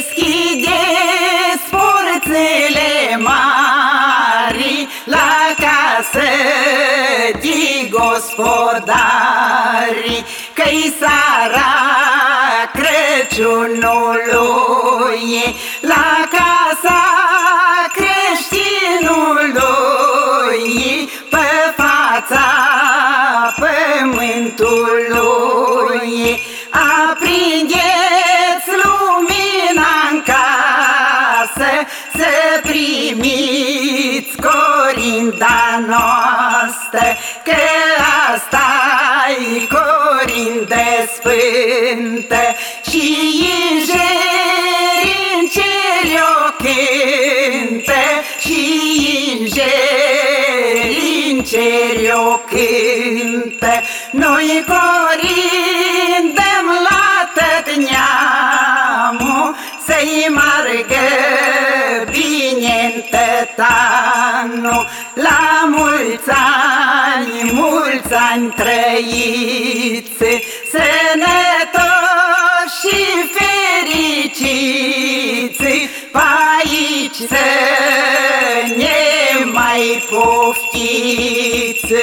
Deschide porțile mari La casă de gospodari Că-i sara Crăciunului. La casa creștinului Pe fața pământului Aprinde Să primiți corinda noastră Că asta-i corindă sfântă. Și îngeri în ceri o cântă Și îngeri în ceri o cântă. Noi corindăm la tot neamul Să-i margă bine în tot anul La mulți ani, mulți ani trăiți Sănătoși și fericiți. Pe aici să ne mai poftiți